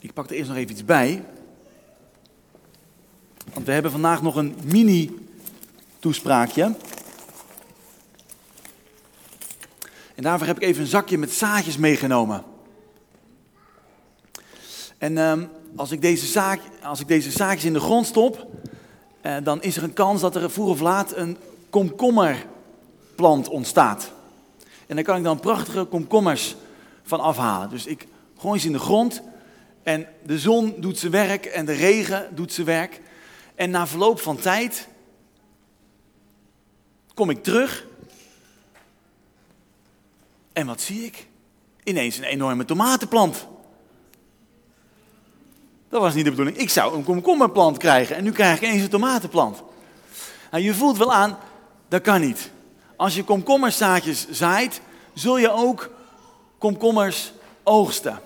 Ik pak er eerst nog even iets bij. Want we hebben vandaag nog een mini-toespraakje. En daarvoor heb ik even een zakje met zaadjes meegenomen. En ehm, als, ik deze zaak, als ik deze zaadjes in de grond stop, eh, dan is er een kans dat er vroeg of laat een komkommerplant ontstaat. En daar kan ik dan prachtige komkommers van afhalen. Dus ik gooi ze in de grond en de zon doet zijn werk en de regen doet zijn werk. En na verloop van tijd kom ik terug. En wat zie ik? Ineens een enorme tomatenplant. Dat was niet de bedoeling. Ik zou een komkommerplant krijgen en nu krijg ik ineens een tomatenplant. Nou, je voelt wel aan, dat kan niet. Als je komkommerzaadjes zaait, zul je ook komkommers oogsten.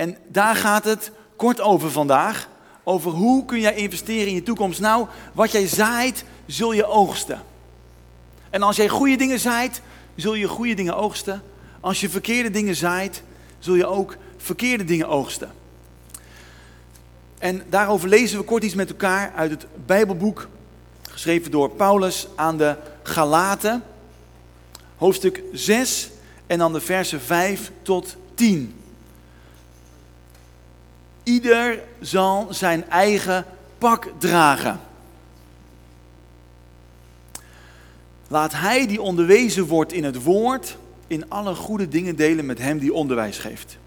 En daar gaat het kort over vandaag. Over hoe kun jij investeren in je toekomst. Nou, wat jij zaait, zul je oogsten. En als jij goede dingen zaait, zul je goede dingen oogsten. Als je verkeerde dingen zaait, zul je ook verkeerde dingen oogsten. En daarover lezen we kort iets met elkaar uit het Bijbelboek, geschreven door Paulus aan de Galaten, hoofdstuk 6 en dan de versen 5 tot 10. Ieder zal zijn eigen pak dragen. Laat hij die onderwezen wordt in het woord, in alle goede dingen delen met hem die onderwijs geeft.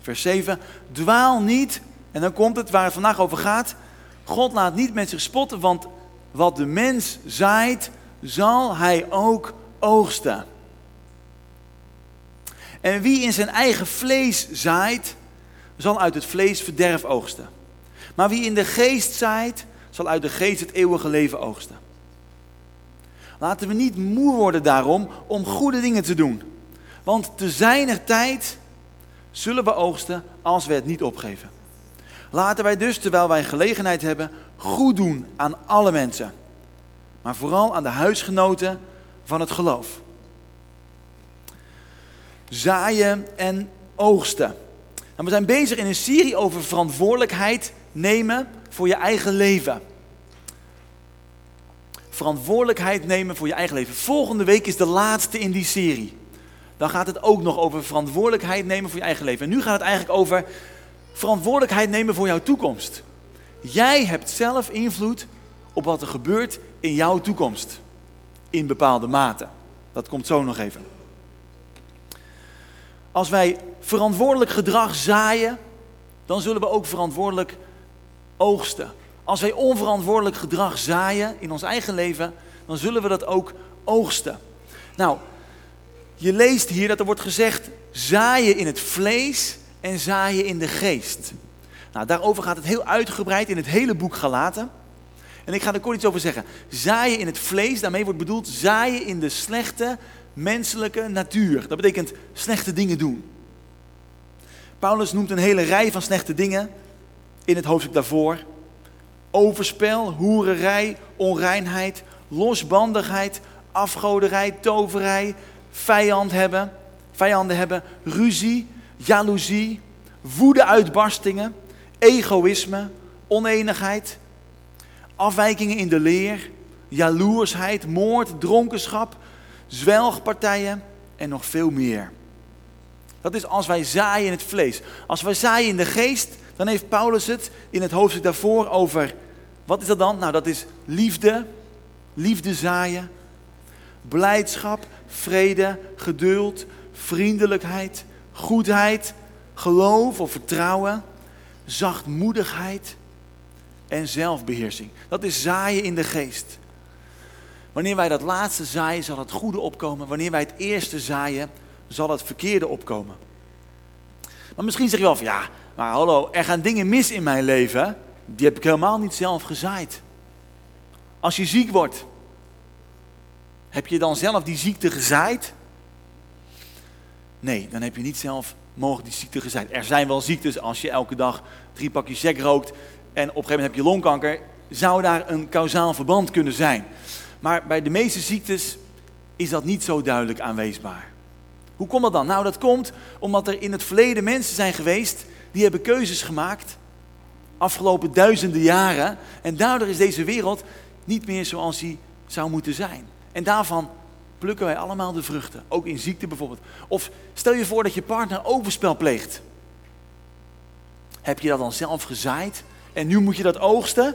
Vers 7. Dwaal niet, en dan komt het waar het vandaag over gaat. God laat niet met zich spotten, want wat de mens zaait, zal hij ook oogsten. En wie in zijn eigen vlees zaait, zal uit het vlees verderf oogsten. Maar wie in de geest zaait, zal uit de geest het eeuwige leven oogsten. Laten we niet moe worden daarom om goede dingen te doen. Want te zijner tijd zullen we oogsten als we het niet opgeven. Laten wij dus, terwijl wij gelegenheid hebben, goed doen aan alle mensen. Maar vooral aan de huisgenoten van het geloof. Zaaien en oogsten. En we zijn bezig in een serie over verantwoordelijkheid nemen voor je eigen leven. Verantwoordelijkheid nemen voor je eigen leven. Volgende week is de laatste in die serie. Dan gaat het ook nog over verantwoordelijkheid nemen voor je eigen leven. En nu gaat het eigenlijk over verantwoordelijkheid nemen voor jouw toekomst. Jij hebt zelf invloed op wat er gebeurt in jouw toekomst. In bepaalde mate. Dat komt zo nog even. Als wij verantwoordelijk gedrag zaaien, dan zullen we ook verantwoordelijk oogsten. Als wij onverantwoordelijk gedrag zaaien in ons eigen leven, dan zullen we dat ook oogsten. Nou, je leest hier dat er wordt gezegd: zaaien in het vlees en zaaien in de geest. Nou, daarover gaat het heel uitgebreid in het hele boek Galaten. En ik ga er kort iets over zeggen. Zaaien in het vlees, daarmee wordt bedoeld zaaien in de slechte menselijke natuur. Dat betekent slechte dingen doen. Paulus noemt een hele rij van slechte dingen in het hoofdstuk daarvoor. Overspel, hoererij, onreinheid, losbandigheid, afgoderij, toverij, vijand hebben, vijanden hebben, ruzie, jaloezie, woedeuitbarstingen, egoïsme, oneenigheid, afwijkingen in de leer, jaloersheid, moord, dronkenschap, zwelgpartijen en nog veel meer. Dat is als wij zaaien in het vlees. Als wij zaaien in de geest, dan heeft Paulus het in het hoofdstuk daarvoor over, wat is dat dan? Nou, dat is liefde, liefde zaaien, blijdschap, vrede, geduld, vriendelijkheid, goedheid, geloof of vertrouwen, zachtmoedigheid en zelfbeheersing. Dat is zaaien in de geest. Wanneer wij dat laatste zaaien, zal het goede opkomen. Wanneer wij het eerste zaaien, zal het verkeerde opkomen. Maar misschien zeg je wel van ja, maar hallo, er gaan dingen mis in mijn leven. Die heb ik helemaal niet zelf gezaaid. Als je ziek wordt, heb je dan zelf die ziekte gezaaid? Nee, dan heb je niet zelf mogelijk die ziekte gezaaid. Er zijn wel ziektes als je elke dag drie pakjes sec rookt en op een gegeven moment heb je longkanker. Zou daar een kausaal verband kunnen zijn? Maar bij de meeste ziektes is dat niet zo duidelijk aanwezbaar. Hoe komt dat dan? Nou, dat komt omdat er in het verleden mensen zijn geweest die hebben keuzes gemaakt, afgelopen duizenden jaren. En daardoor is deze wereld niet meer zoals die zou moeten zijn. En daarvan plukken wij allemaal de vruchten, ook in ziekte bijvoorbeeld. Of stel je voor dat je partner overspel pleegt. Heb je dat dan zelf gezaaid en nu moet je dat oogsten?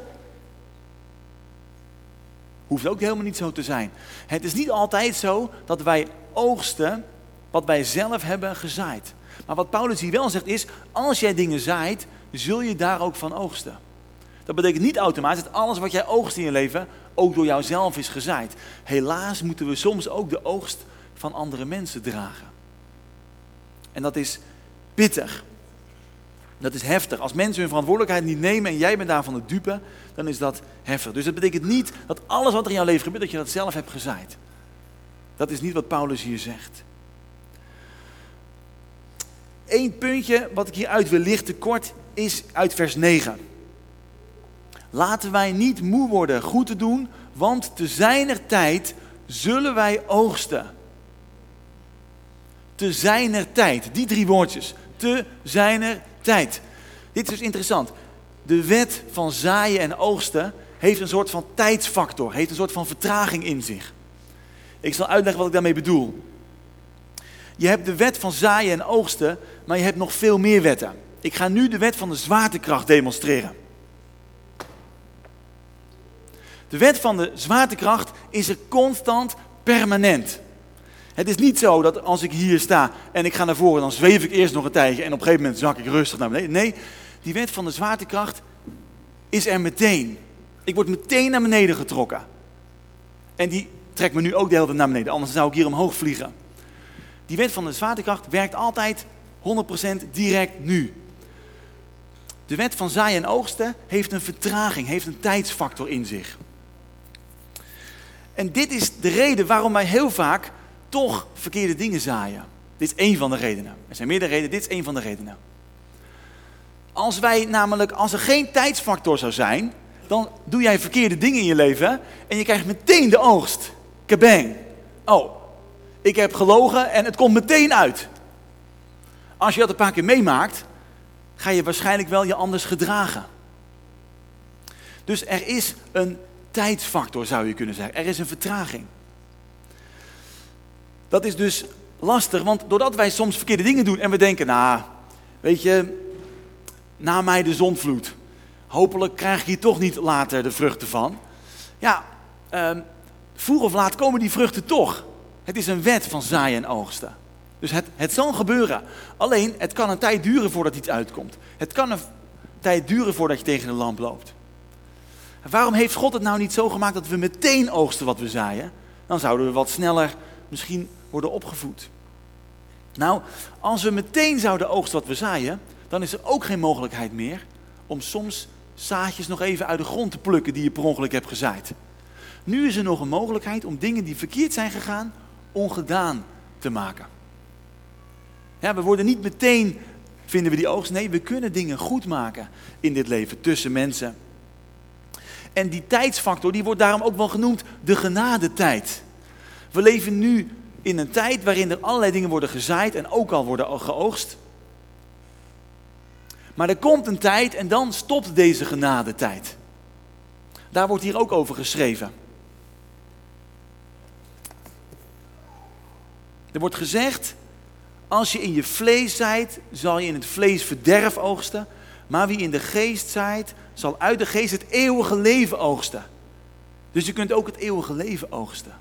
Hoeft ook helemaal niet zo te zijn. Het is niet altijd zo dat wij oogsten wat wij zelf hebben gezaaid. Maar wat Paulus hier wel zegt is, als jij dingen zaait, zul je daar ook van oogsten. Dat betekent niet automatisch dat alles wat jij oogst in je leven ook door jouzelf is gezaaid. Helaas moeten we soms ook de oogst van andere mensen dragen. En dat is pittig. Dat is heftig. Als mensen hun verantwoordelijkheid niet nemen en jij bent daarvan de dupe, dan is dat heftig. Dus dat betekent niet dat alles wat er in jouw leven gebeurt, dat je dat zelf hebt gezaaid. Dat is niet wat Paulus hier zegt. Eén puntje wat ik hieruit wil lichten kort is uit vers 9. Laten wij niet moe worden goed te doen, want te zijner tijd zullen wij oogsten. Te zijner tijd, die drie woordjes. Te zijner tijd. Dit is dus interessant. De wet van zaaien en oogsten heeft een soort van tijdsfactor, heeft een soort van vertraging in zich. Ik zal uitleggen wat ik daarmee bedoel. Je hebt de wet van zaaien en oogsten, maar je hebt nog veel meer wetten. Ik ga nu de wet van de zwaartekracht demonstreren. De wet van de zwaartekracht is er constant, permanent. Het is niet zo dat als ik hier sta en ik ga naar voren, dan zweef ik eerst nog een tijdje en op een gegeven moment zak ik rustig naar beneden. Nee, die wet van de zwaartekracht is er meteen. Ik word meteen naar beneden getrokken. En die trekt me nu ook de hele tijd naar beneden, anders zou ik hier omhoog vliegen. Die wet van de zwaartekracht werkt altijd 100% direct nu. De wet van zaaien en oogsten heeft een vertraging, heeft een tijdsfactor in zich. En dit is de reden waarom wij heel vaak toch verkeerde dingen zaaien. Dit is één van de redenen. Er zijn meerdere redenen, dit is één van de redenen. Als wij namelijk, als er geen tijdsfactor zou zijn, dan doe jij verkeerde dingen in je leven en je krijgt meteen de oogst. Kabang. Oh, ik heb gelogen en het komt meteen uit. Als je dat een paar keer meemaakt, ga je waarschijnlijk wel je anders gedragen. Dus er is een tijdsfactor, zou je kunnen zeggen. Er is een vertraging. Dat is dus lastig, want doordat wij soms verkeerde dingen doen en we denken, nou, weet je, na mij de zonvloed. Hopelijk krijg hier toch niet later de vruchten van. Ja, eh, vroeg of laat komen die vruchten toch. Het is een wet van zaaien en oogsten. Dus het, het zal gebeuren. Alleen, het kan een tijd duren voordat iets uitkomt. Het kan een tijd duren voordat je tegen de lamp loopt. waarom heeft God het nou niet zo gemaakt dat we meteen oogsten wat we zaaien? Dan zouden we wat sneller misschien worden opgevoed. Nou, als we meteen zouden oogsten wat we zaaien, dan is er ook geen mogelijkheid meer om soms zaadjes nog even uit de grond te plukken die je per ongeluk hebt gezaaid. Nu is er nog een mogelijkheid om dingen die verkeerd zijn gegaan, ongedaan te maken. Ja, we worden niet meteen, vinden we die oogst. Nee, we kunnen dingen goed maken in dit leven tussen mensen. En die tijdsfactor, die wordt daarom ook wel genoemd de genadetijd. We leven nu in een tijd waarin er allerlei dingen worden gezaaid en ook al worden geoogst. Maar er komt een tijd en dan stopt deze genadetijd. Daar wordt hier ook over geschreven. Er wordt gezegd, als je in je vlees zaait, zal je in het vlees verderf oogsten. Maar wie in de geest zaait, zal uit de geest het eeuwige leven oogsten. Dus je kunt ook het eeuwige leven oogsten.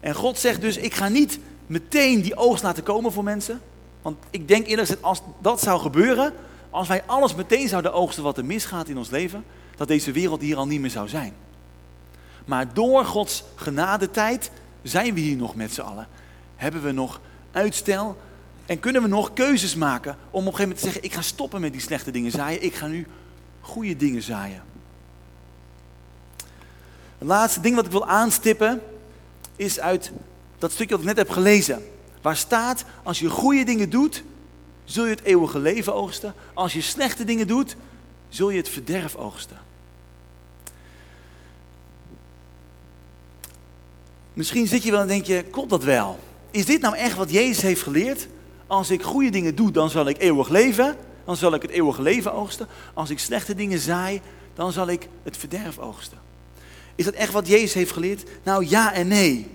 En God zegt dus, ik ga niet meteen die oogst laten komen voor mensen. Want ik denk eerlijk gezegd, als dat zou gebeuren, als wij alles meteen zouden oogsten wat er misgaat in ons leven, dat deze wereld hier al niet meer zou zijn. Maar door Gods genadetijd zijn we hier nog met z'n allen. Hebben we nog uitstel en kunnen we nog keuzes maken om op een gegeven moment te zeggen, ik ga stoppen met die slechte dingen zaaien, ik ga nu goede dingen zaaien. Het laatste ding wat ik wil aanstippen is uit dat stukje dat ik net heb gelezen. Waar staat, als je goede dingen doet, zul je het eeuwige leven oogsten. Als je slechte dingen doet, zul je het verderf oogsten. Misschien zit je wel en denk je, klopt dat wel? is dit nou echt wat Jezus heeft geleerd? Als ik goede dingen doe, dan zal ik eeuwig leven. Dan zal ik het eeuwige leven oogsten. Als ik slechte dingen zaai, dan zal ik het verderf oogsten. Is dat echt wat Jezus heeft geleerd? Nou ja en nee.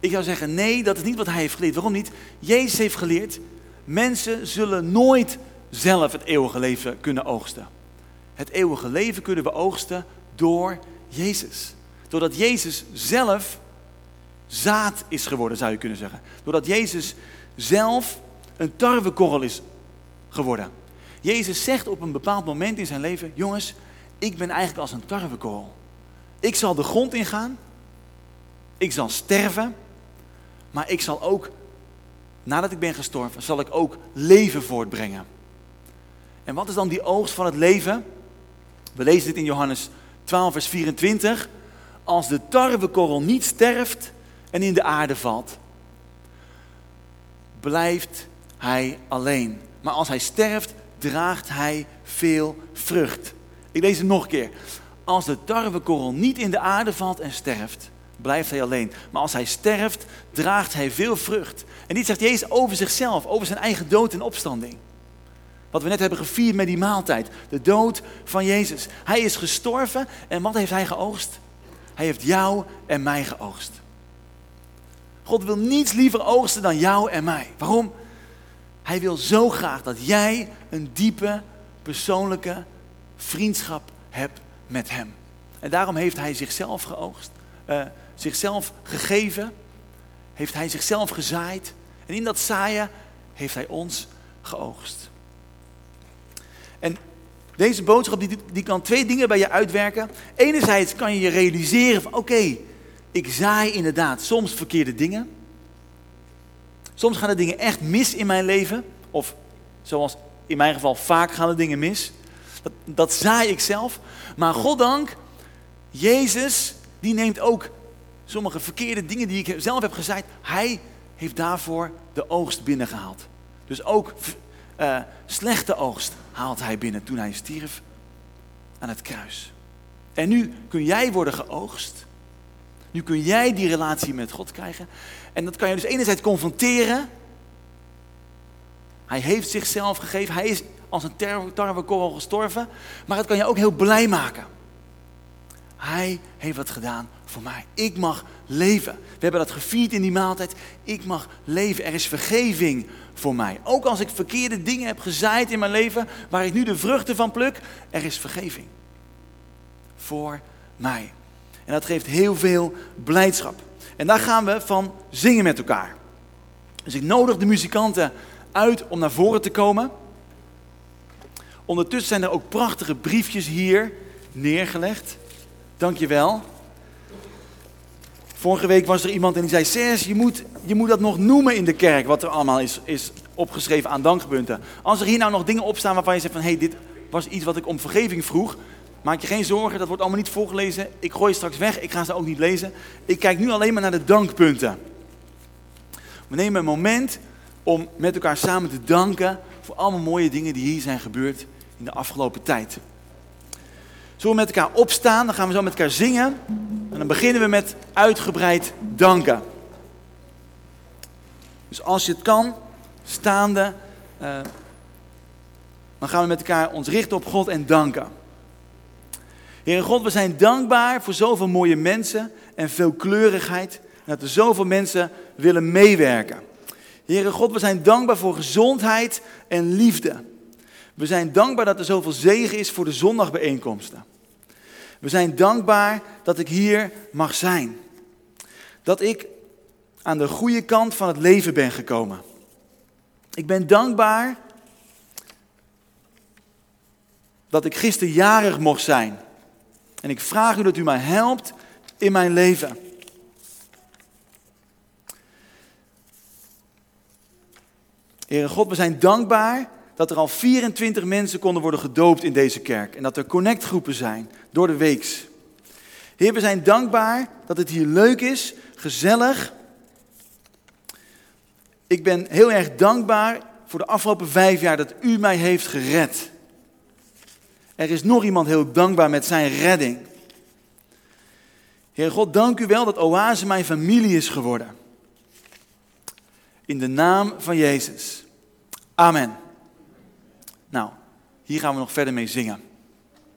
Ik zou zeggen nee, dat is niet wat hij heeft geleerd. Waarom niet? Jezus heeft geleerd, mensen zullen nooit zelf het eeuwige leven kunnen oogsten. Het eeuwige leven kunnen we oogsten door Jezus. Doordat Jezus zelf zaad is geworden, zou je kunnen zeggen. Doordat Jezus zelf een tarwekorrel is geworden. Jezus zegt op een bepaald moment in zijn leven: Jongens, ik ben eigenlijk als een tarwekorrel. Ik zal de grond ingaan. Ik zal sterven. Maar ik zal ook, nadat ik ben gestorven, zal ik ook leven voortbrengen. En wat is dan die oogst van het leven? We lezen dit in Johannes 12, vers 24. Als de tarwekorrel niet sterft en in de aarde valt, blijft hij alleen. Maar als hij sterft, draagt hij veel vrucht. Ik lees het nog een keer. Als de tarwekorrel niet in de aarde valt en sterft, blijft hij alleen. Maar als hij sterft, draagt hij veel vrucht. En dit zegt Jezus over zichzelf, over zijn eigen dood en opstanding. Wat we net hebben gevierd met die maaltijd. De dood van Jezus. Hij is gestorven en wat heeft hij geoogst? Hij heeft jou en mij geoogst. God wil niets liever oogsten dan jou en mij. Waarom? Hij wil zo graag dat jij een diepe, persoonlijke vriendschap hebt met Hem. En daarom heeft Hij zichzelf geoogst, uh, zichzelf gegeven, heeft Hij zichzelf gezaaid. En in dat zaaien heeft Hij ons geoogst. En deze boodschap die, die kan twee dingen bij je uitwerken. Enerzijds kan je je realiseren van oké, ik zaai inderdaad soms verkeerde dingen. Soms gaan de dingen echt mis in mijn leven. Of zoals in mijn geval, vaak gaan de dingen mis. Dat, dat zaai ik zelf. Maar goddank, Jezus, die neemt ook sommige verkeerde dingen die ik zelf heb gezaaid. Hij heeft daarvoor de oogst binnengehaald. Dus ook uh, slechte oogst haalt hij binnen toen hij stierf aan het kruis. En nu kun jij worden geoogst. Nu kun jij die relatie met God krijgen. En dat kan je dus enerzijds confronteren. Hij heeft zichzelf gegeven. Hij is als een tarwekorrel gestorven. Maar het kan je ook heel blij maken. Hij heeft wat gedaan voor mij. Ik mag leven. We hebben dat gevierd in die maaltijd. Ik mag leven. Er is vergeving voor mij. Ook als ik verkeerde dingen heb gezaaid in mijn leven, waar ik nu de vruchten van pluk, er is vergeving. Voor mij. En dat geeft heel veel blijdschap. En daar gaan we van zingen met elkaar. Dus ik nodig de muzikanten uit om naar voren te komen. Ondertussen zijn er ook prachtige briefjes hier neergelegd. Dankjewel. Vorige week was er iemand en die zei: Serge, je moet, je moet dat nog noemen in de kerk, wat er allemaal is, is opgeschreven aan dankpunten. Als er hier nou nog dingen op staan waarvan je zegt van hé, hey, dit was iets wat ik om vergeving vroeg, maak je geen zorgen, dat wordt allemaal niet voorgelezen. Ik gooi straks weg, ik ga ze ook niet lezen. Ik kijk nu alleen maar naar de dankpunten. We nemen een moment om met elkaar samen te danken voor allemaal mooie dingen die hier zijn gebeurd in de afgelopen tijd. Zullen we met elkaar opstaan, dan gaan we zo met elkaar zingen. En dan beginnen we met uitgebreid danken. Dus als je het kan, staande, uh, dan gaan we met elkaar ons richten op God en danken. Heere God, we zijn dankbaar voor zoveel mooie mensen en veel kleurigheid. En dat er zoveel mensen willen meewerken. Heere God, we zijn dankbaar voor gezondheid en liefde. We zijn dankbaar dat er zoveel zegen is voor de zondagbijeenkomsten. We zijn dankbaar dat ik hier mag zijn. Dat ik aan de goede kant van het leven ben gekomen. Ik ben dankbaar dat ik gisteren jarig mocht zijn. En ik vraag u dat u mij helpt in mijn leven. Heere God, we zijn dankbaar dat er al 24 mensen konden worden gedoopt in deze kerk. En dat er connectgroepen zijn door de weeks. Heer, we zijn dankbaar dat het hier leuk is, gezellig. Ik ben heel erg dankbaar voor de afgelopen vijf jaar dat u mij heeft gered. Er is nog iemand heel dankbaar met zijn redding. Heer God, dank u wel dat Oase mijn familie is geworden. In de naam van Jezus. Amen. Nou, hier gaan we nog verder mee zingen.